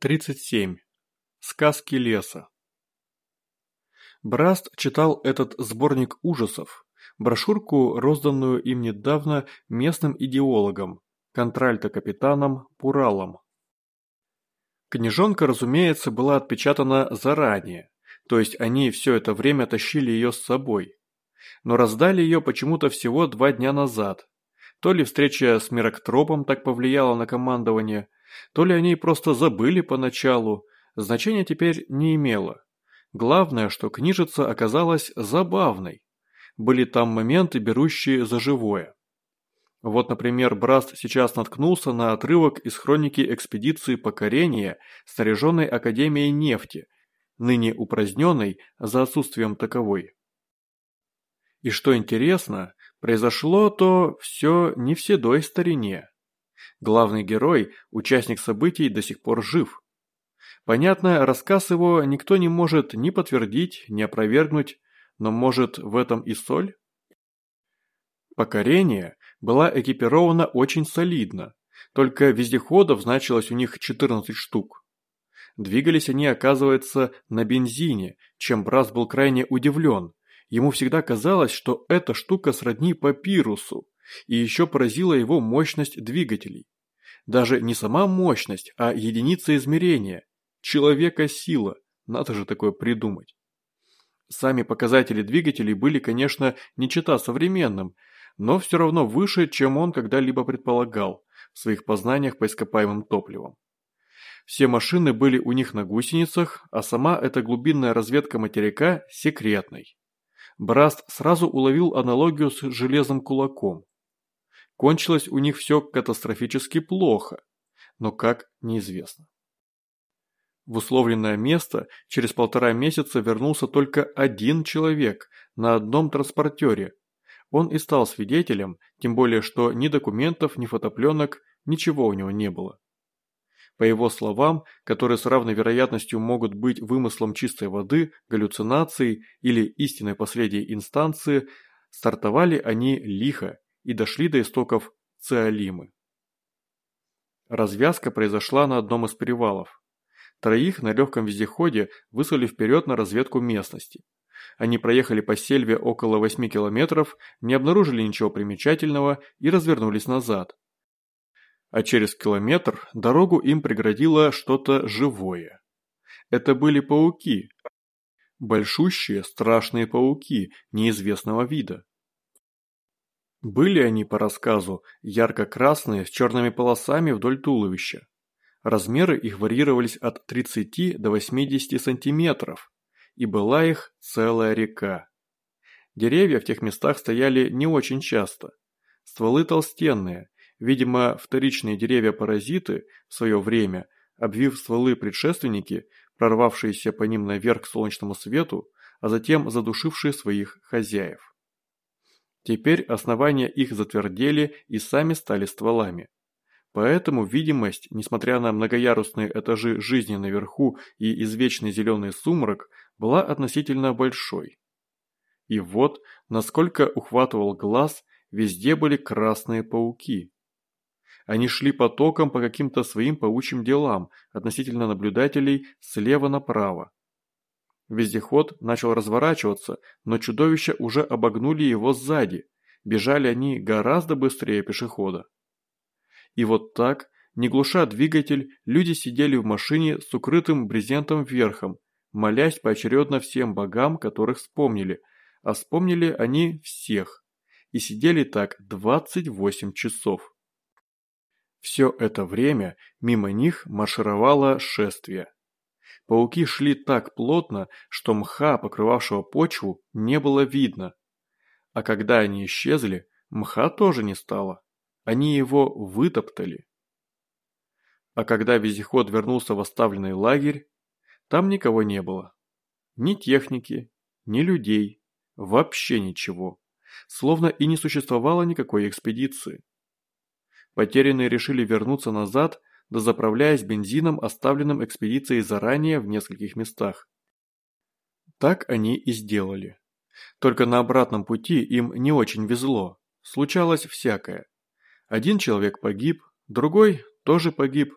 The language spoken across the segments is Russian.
37. Сказки леса. Браст читал этот сборник ужасов, брошюрку, розданную им недавно местным идеологом, контральто-капитаном Пуралом. Книжонка, разумеется, была отпечатана заранее, то есть они все это время тащили ее с собой. Но раздали ее почему-то всего два дня назад. То ли встреча с Мироктропом так повлияла на командование – то ли они просто забыли поначалу, значения теперь не имело. Главное, что книжица оказалась забавной. Были там моменты, берущие за живое. Вот, например, Браст сейчас наткнулся на отрывок из хроники экспедиции покорения, снаряженной Академией нефти, ныне упраздненной за отсутствием таковой. И что интересно, произошло то все не в седой старине. Главный герой, участник событий, до сих пор жив. Понятно, рассказ его никто не может ни подтвердить, ни опровергнуть, но может в этом и соль? Покорение была экипирована очень солидно, только вездеходов значилось у них 14 штук. Двигались они, оказывается, на бензине, чем Брас был крайне удивлен. Ему всегда казалось, что эта штука сродни папирусу, и еще поразила его мощность двигателей. Даже не сама мощность, а единица измерения. Человека сила. Надо же такое придумать. Сами показатели двигателей были, конечно, не чета современным, но все равно выше, чем он когда-либо предполагал в своих познаниях по ископаемым топливам. Все машины были у них на гусеницах, а сама эта глубинная разведка материка секретной. Браст сразу уловил аналогию с железным кулаком. Кончилось у них все катастрофически плохо, но как неизвестно. В условленное место через полтора месяца вернулся только один человек на одном транспортере. Он и стал свидетелем, тем более что ни документов, ни фотопленок, ничего у него не было. По его словам, которые с равной вероятностью могут быть вымыслом чистой воды, галлюцинацией или истинной последней инстанции, стартовали они лихо и дошли до истоков Циолимы. Развязка произошла на одном из перевалов. Троих на легком вездеходе выслали вперед на разведку местности. Они проехали по сельве около 8 километров, не обнаружили ничего примечательного и развернулись назад. А через километр дорогу им преградило что-то живое. Это были пауки. Большущие, страшные пауки неизвестного вида. Были они, по рассказу, ярко-красные с черными полосами вдоль туловища. Размеры их варьировались от 30 до 80 сантиметров, и была их целая река. Деревья в тех местах стояли не очень часто. Стволы толстенные, видимо, вторичные деревья-паразиты в свое время, обвив стволы предшественники, прорвавшиеся по ним наверх к солнечному свету, а затем задушившие своих хозяев. Теперь основания их затвердели и сами стали стволами. Поэтому видимость, несмотря на многоярусные этажи жизни наверху и извечный зеленый сумрак, была относительно большой. И вот, насколько ухватывал глаз, везде были красные пауки. Они шли потоком по каким-то своим паучьим делам относительно наблюдателей слева направо. Вездеход начал разворачиваться, но чудовища уже обогнули его сзади. Бежали они гораздо быстрее пешехода. И вот так, не глуша двигатель, люди сидели в машине с укрытым брезентом верхом, молясь поочередно всем богам, которых вспомнили, а вспомнили они всех. И сидели так 28 часов. Все это время мимо них маршировало шествие. Пауки шли так плотно, что мха, покрывавшего почву, не было видно. А когда они исчезли, мха тоже не стало. Они его вытоптали. А когда вездеход вернулся в оставленный лагерь, там никого не было. Ни техники, ни людей, вообще ничего. Словно и не существовало никакой экспедиции. Потерянные решили вернуться назад дозаправляясь бензином, оставленным экспедицией заранее в нескольких местах. Так они и сделали. Только на обратном пути им не очень везло. Случалось всякое. Один человек погиб, другой тоже погиб.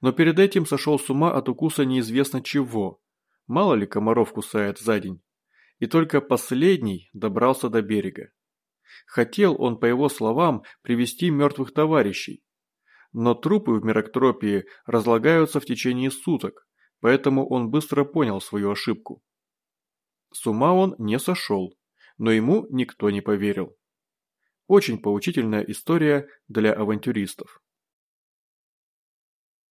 Но перед этим сошел с ума от укуса неизвестно чего. Мало ли комаров кусает за день. И только последний добрался до берега. Хотел он, по его словам, привести мертвых товарищей. Но трупы в Мирактропии разлагаются в течение суток, поэтому он быстро понял свою ошибку. С ума он не сошел, но ему никто не поверил. Очень поучительная история для авантюристов.